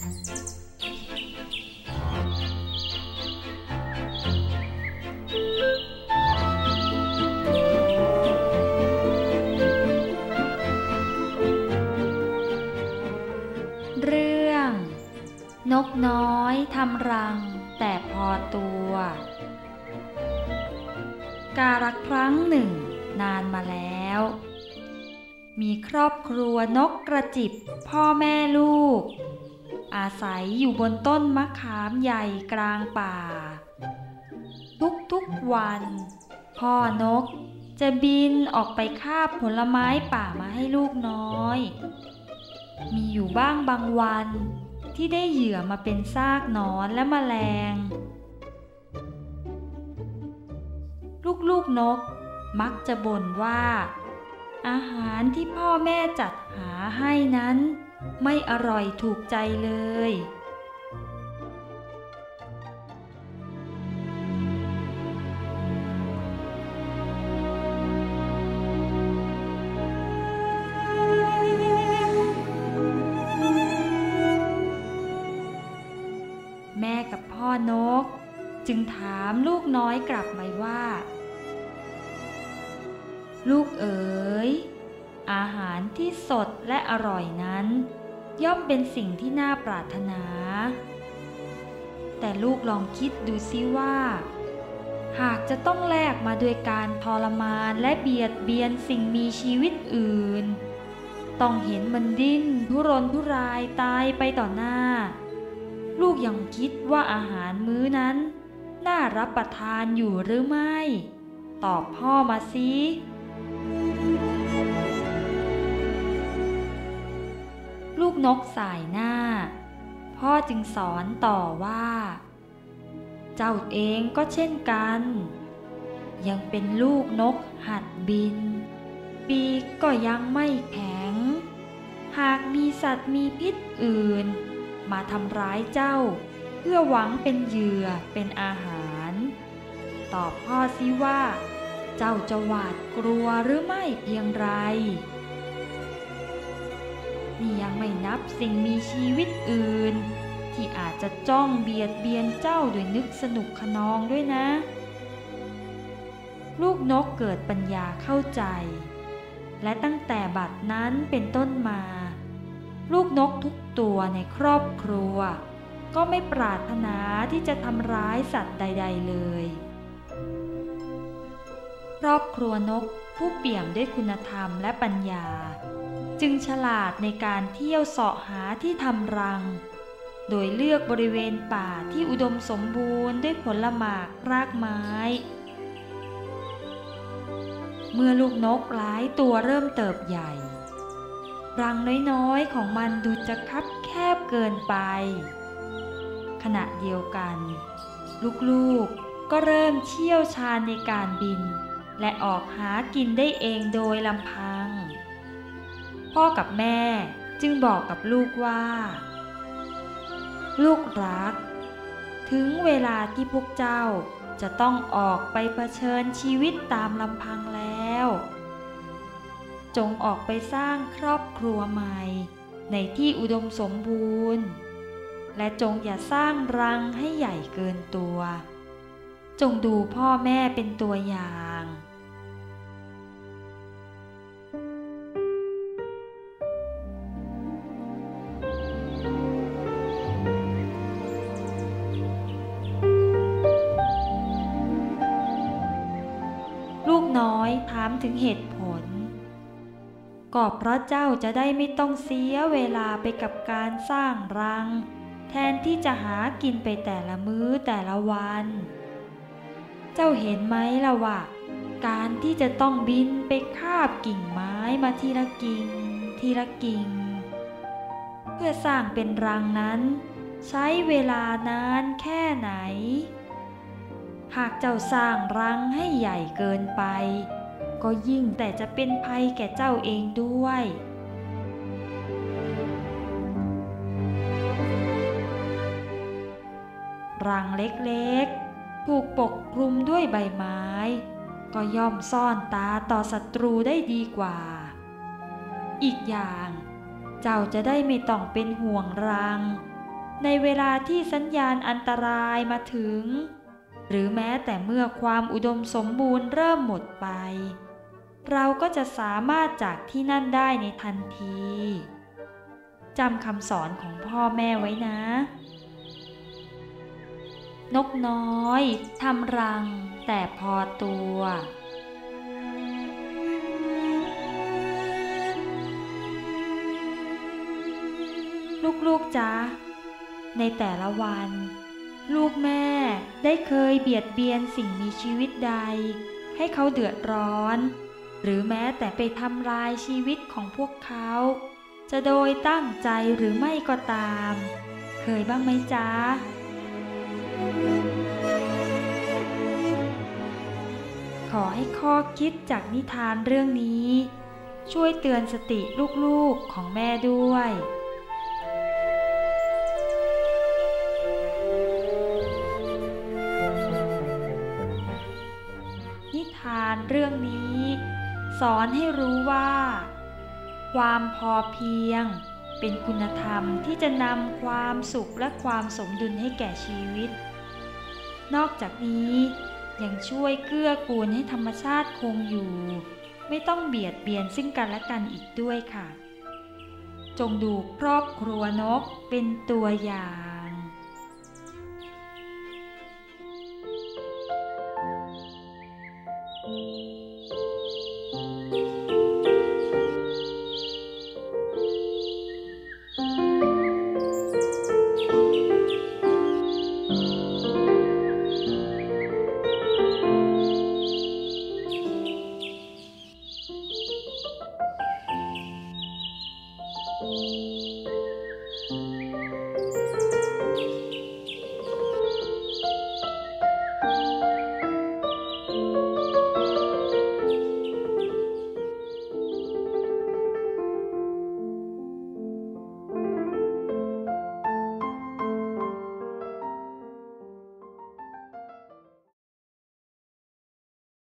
เรื่อง นกน้อยทำรังแต่พอตัว กาลครั้งหนึ่ง นานมาแล้ว มีครอบครัวนกกระจิบพ่อแม่ลูก อาศัยอยู่บนต้นมะขามใหญ่กลางป่า ทุกๆวัน พ่อนกจะบินออกไปคาบผลไม้ป่ามาให้ลูกน้อย มีอยู่บ้างบางวันที่ได้เหยื่อมาเป็นซากนอนและแมลง ลูกๆนกมักจะบ่นว่า อาหารที่พ่อแม่จัดหาให้นั้น ไม่อร่อยถูกใจเลย แม่กับพ่อนก จึงถามลูกน้อยกลับมาว่า ลูกเอ๋ย อาหารที่สดและอร่อยนั้น ย่อมเป็นสิ่งที่น่าปรารถนา แต่ลูกลองคิดดูซิว่า หากจะต้องแลกมาด้วยการทรมานและเบียดเบียนสิ่งมีชีวิตอื่น ต้องเห็นมันดิ้นทุรนทุรายตายไปต่อหน้า ลูกยังคิดว่าอาหารมื้อนั้น น่ารับประทานอยู่หรือไม่ ตอบพ่อมาสิ กนกสายหน้า พ่อจึงสอนต่อว่า เจ้าเองก็เช่นกัน ยังเป็นลูกนกหัดบิน ปีกก็ยังไม่แข็ง หากมีสัตว์มีพิษอื่น มาทำร้ายเจ้า เพื่อหวังเป็นเหยื่อเป็นอาหาร ตอบพ่อสิว่า เจ้าจะหวาดกลัวหรือไม่เพียงไร นี่ยังไม่นับสิ่งมีชีวิตอื่น ที่อาจจะจ้องเบียดเบียนเจ้าด้วยนึกสนุกขนองด้วยนะ ลูกนกเกิดปัญญาเข้าใจ และตั้งแต่บัดนั้นเป็นต้นมา ลูกนกทุกตัวในครอบครัว ก็ไม่ปรารถนาที่จะทำร้ายสัตว์ใด ๆ เลย ครอบครัวนกผู้เปี่ยมด้วยคุณธรรมและปัญญา จึงฉลาดในการเที่ยวเสาะหาที่ทำรัง โดยเลือกบริเวณป่าที่อุดมสมบูรณ์ด้วยผลหมากรากไม้ เมื่อลูกนกหลายตัวเริ่มเติบใหญ่ รังน้อยๆของมันดูจะคับแคบเกินไป ขณะเดียวกัน ลูกๆก็เริ่มเชี่ยวชาญในการบิน และออกหากินได้เองโดยลำพัง พ่อกับแม่จึงบอกกับลูกว่า ลูกรัก ถึงเวลาที่พวกเจ้าจะต้องออกไปเผชิญชีวิตตามลำพังแล้ว จงออกไปสร้างครอบครัวใหม่ ในที่อุดมสมบูรณ์ และจงอย่าสร้างรังให้ใหญ่เกินตัว จงดูพ่อแม่เป็นตัวอย่าง น้อยถามถึงเหตุผล ก็เพราะเจ้าจะได้ไม่ต้องเสียเวลาไปกับการสร้างรัง แทนที่จะหากินไปแต่ละมื้อแต่ละวัน เจ้าเห็นไหมล่ะว่า การที่จะต้องบินไปคาบกิ่งไม้มาทีละกิ่ง ทีละกิ่ง เพื่อสร้างเป็นรังนั้น ใช้เวลานานแค่ไหน หากเจ้าสร้างรังให้ใหญ่เกินไป ก็ยิ่งแต่จะเป็นภัยแก่เจ้าเองด้วย รังเล็กๆ ถูกปกคลุมด้วยใบไม้ ก็ย่อมซ่อนตาต่อศัตรูได้ดีกว่า อีกอย่าง เจ้าจะได้ไม่ต้องเป็นห่วงรัง ในเวลาที่สัญญาณอันตรายมาถึง หรือแม้แต่เมื่อความอุดมสมบูรณ์เริ่มหมดไป เราก็จะสามารถจากที่นั่นได้ในทันทีจำคำสอนของพ่อแม่ไว้นะ นกน้อยทำรังแต่พอตัวลูกๆจ๊ะในแต่ละวัน ลูกแม่ได้เคยเบียดเบียนสิ่งมีชีวิตใด ให้เขาเดือดร้อน หรือแม้แต่ไปทำลายชีวิตของพวกเขา จะโดยตั้งใจหรือไม่ก็ตาม เคยบ้างไหมจ๊ะขอให้ข้อคิดจากนิทานเรื่องนี้ ช่วยเตือนสติลูกๆของแม่ด้วย สอนให้รู้ว่า ความพอเพียง เป็นคุณธรรมที่จะนำความสุขและความสมดุลให้แก่ชีวิต นอกจากนี้ยังช่วยเกื้อกูลให้ธรรมชาติคงอยู่ ไม่ต้องเบียดเบียนซึ่งกันและกันอีกด้วยค่ะ จงดูครอบครัวนกเป็นตัวอย่าง